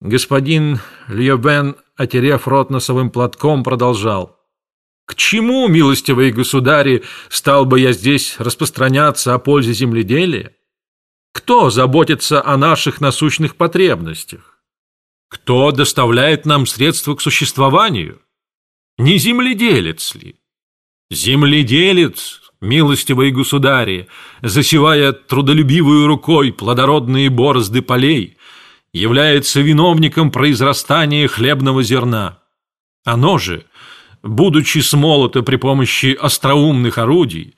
Господин Льобен, отерев рот носовым платком, продолжал. К чему, милостивые государи, стал бы я здесь распространяться о пользе земледелия? Кто заботится о наших насущных потребностях? Кто доставляет нам средства к существованию? Не земледелец ли? Земледелец, милостивые государи, засевая трудолюбивую рукой плодородные борозды полей, является виновником произрастания хлебного зерна. Оно же, будучи смолото при помощи остроумных орудий,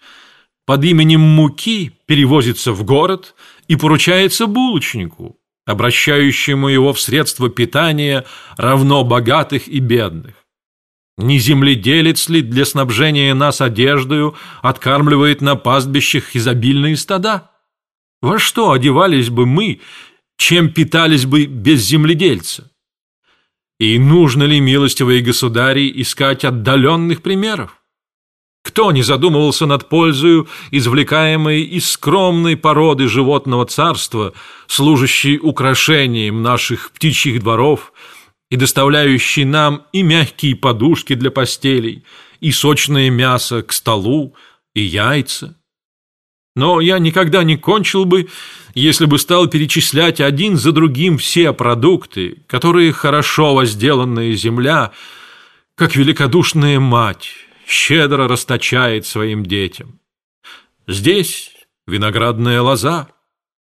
под именем муки перевозится в город и поручается булочнику, обращающему его в средства питания равно богатых и бедных. Не земледелец ли для снабжения нас одеждою откармливает на пастбищах изобильные стада? Во что одевались бы мы, чем питались бы без земледельца? И нужно ли, милостивые государи, искать отдаленных примеров? Кто не задумывался над пользою, извлекаемой из скромной породы животного царства, служащей украшением наших птичьих дворов и доставляющей нам и мягкие подушки для постелей, и сочное мясо к столу, и яйца? Но я никогда не кончил бы, если бы стал перечислять один за другим все продукты, которые хорошо возделанная земля, как великодушная мать, щедро расточает своим детям. Здесь виноградная лоза,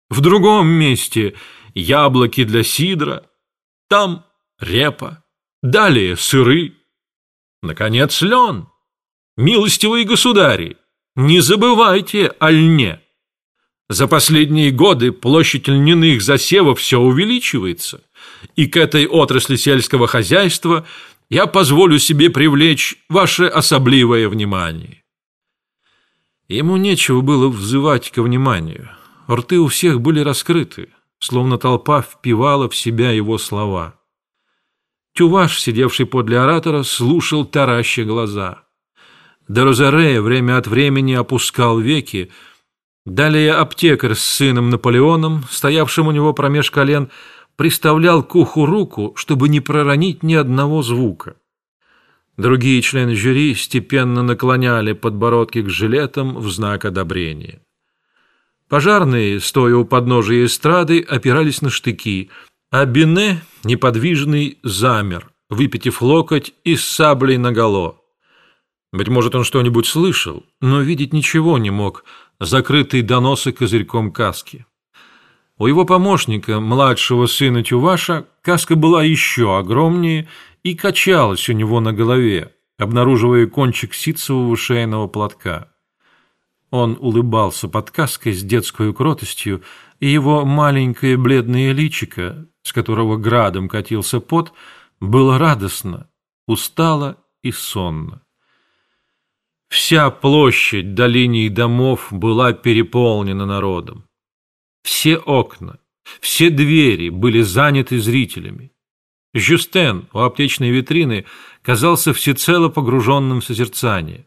в другом месте яблоки для сидра, там репа, далее сыры, наконец лен. Милостивые государи, не забывайте о льне. За последние годы площадь льняных засевов все увеличивается, и к этой отрасли сельского хозяйства я позволю себе привлечь ваше особливое внимание. Ему нечего было взывать ко вниманию. Рты у всех были раскрыты, словно толпа впивала в себя его слова. Тюваш, сидевший подле оратора, слушал тараща глаза. Дерозаре время от времени опускал веки. Далее аптекарь с сыном Наполеоном, стоявшим у него промеж колен, приставлял к уху руку, чтобы не проронить ни одного звука. Другие члены жюри степенно наклоняли подбородки к жилетам в знак одобрения. Пожарные, стоя у подножия эстрады, опирались на штыки, а Бине, неподвижный, замер, выпитив локоть и с саблей наголо. Быть может, он что-нибудь слышал, но видеть ничего не мог, закрытый до носа козырьком каски. У его помощника, младшего сына Тюваша, каска была еще огромнее и качалась у него на голове, обнаруживая кончик ситцевого шейного платка. Он улыбался под каской с детской кротостью, и его маленькое бледное личико, с которого градом катился пот, было радостно, устало и сонно. Вся площадь до линии домов была переполнена народом. Все окна, все двери были заняты зрителями. Жюстен у аптечной витрины казался всецело погруженным в созерцание.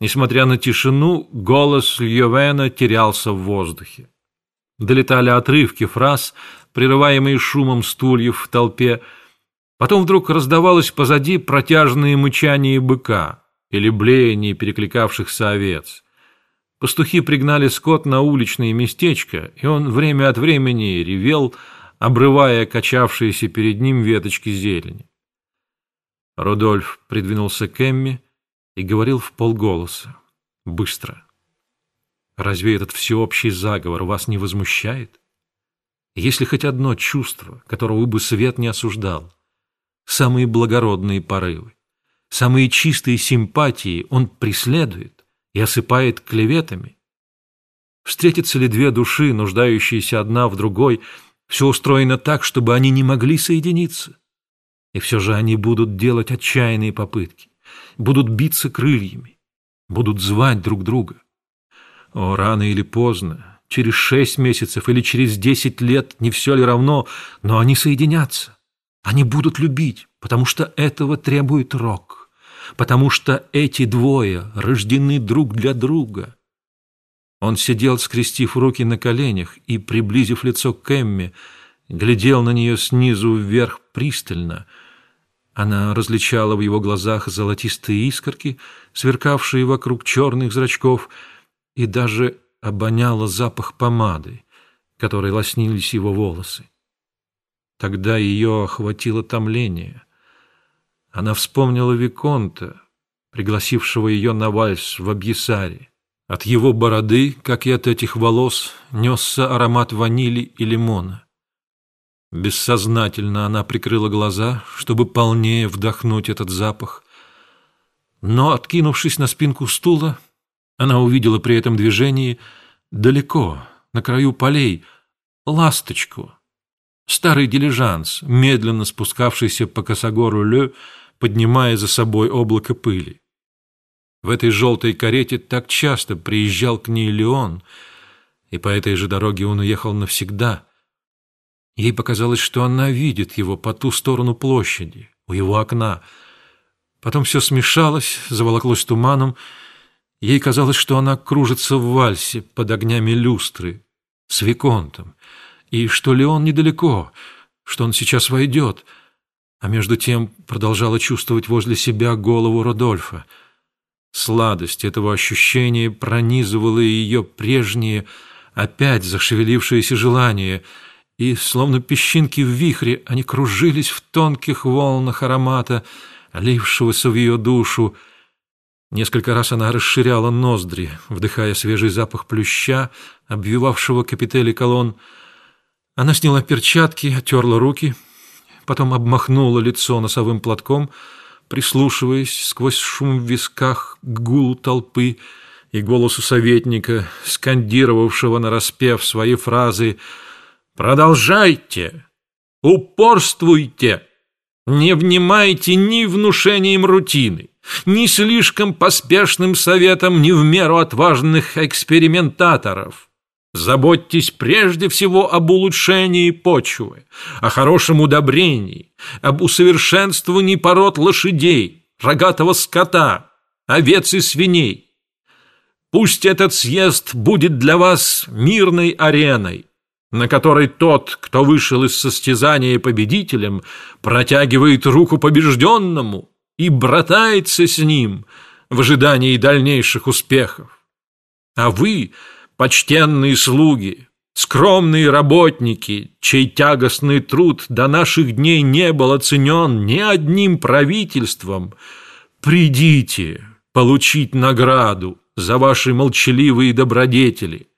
Несмотря на тишину, голос Льювена терялся в воздухе. Долетали отрывки фраз, прерываемые шумом стульев в толпе. Потом вдруг раздавалось позади протяжное мычание быка или блеяние перекликавшихся овец. Пастухи пригнали скот на уличное местечко, и он время от времени ревел, обрывая качавшиеся перед ним веточки зелени. Рудольф придвинулся к Эмми и говорил в полголоса, быстро. «Разве этот всеобщий заговор вас не возмущает? Если хоть одно чувство, которого бы свет не осуждал, самые благородные порывы, самые чистые симпатии он преследует и осыпает клеветами. Встретятся ли две души, нуждающиеся одна в другой, все устроено так, чтобы они не могли соединиться. И все же они будут делать отчаянные попытки, будут биться крыльями, будут звать друг друга. О, рано или поздно, через шесть месяцев или через десять лет, не все ли равно, но они соединятся. Они будут любить, потому что этого требует рок, потому что эти двое рождены друг для друга. Он сидел, скрестив руки на коленях и, приблизив лицо к Эмме, глядел на нее снизу вверх пристально. Она различала в его глазах золотистые искорки, сверкавшие вокруг черных зрачков, и даже обоняла запах помады, которой лоснились его волосы. Тогда ее охватило томление. Она вспомнила Виконта, пригласившего ее на вальс в Абьесаре. От его бороды, как и от этих волос, несся аромат ванили и лимона. Бессознательно она прикрыла глаза, чтобы полнее вдохнуть этот запах. Но, откинувшись на спинку стула, она увидела при этом движении далеко, на краю полей, ласточку. Старый дилижанс, медленно спускавшийся по косогору Ле, поднимая за собой облако пыли. В этой желтой карете так часто приезжал к ней Леон, и по этой же дороге он уехал навсегда. Ей показалось, что она видит его по ту сторону площади, у его окна. Потом все смешалось, заволоклось туманом. Ей казалось, что она кружится в вальсе под огнями люстры с Виконтом, и что Леон недалеко, что он сейчас войдет, а между тем продолжала чувствовать возле себя голову Родольфа — Сладость этого ощущения пронизывала ее прежние, опять зашевелившиеся желания, и, словно песчинки в вихре, они кружились в тонких волнах аромата, лившегося в ее душу. Несколько раз она расширяла ноздри, вдыхая свежий запах плюща, обвивавшего капители колонн. Она сняла перчатки, отерла руки, потом обмахнула лицо носовым платком — прислушиваясь сквозь шум в висках к гулу толпы и голосу советника, скандировавшего нараспев свои фразы «Продолжайте! Упорствуйте! Не внимайте ни внушением рутины, ни слишком поспешным советом, ни в меру отважных экспериментаторов. Заботьтесь прежде всего об улучшении почвы, о хорошем удобрении, об усовершенствовании пород лошадей, рогатого скота, овец и свиней. Пусть этот съезд будет для вас мирной ареной, на которой тот, кто вышел из состязания победителем, протягивает руку побежденному и братается с ним в ожидании дальнейших успехов. А вы – почтенные слуги, скромные работники, чей тягостный труд до наших дней не был оценен ни одним правительством, придите получить награду за ваши молчаливые добродетели.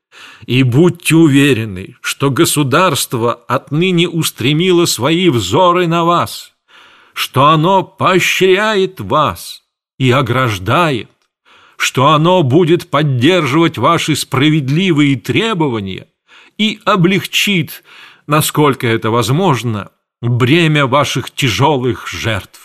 И будьте уверены, что государство отныне устремило свои взоры на вас, что оно поощряет вас и ограждает что оно будет поддерживать ваши справедливые требования и облегчит, насколько это возможно, бремя ваших тяжелых жертв.